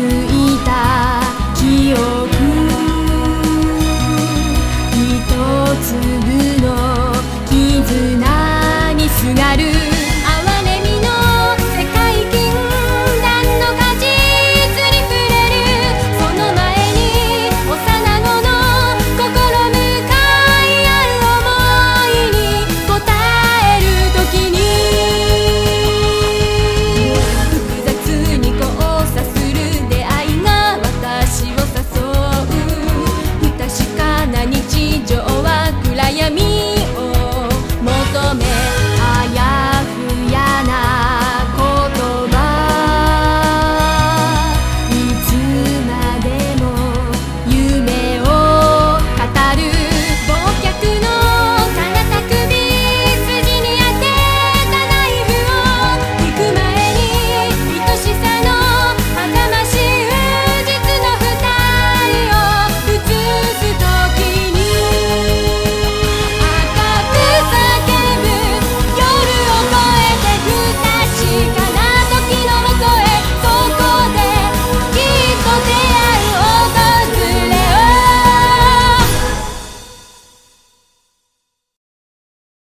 つい